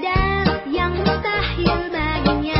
tiada yang mustahil baginya.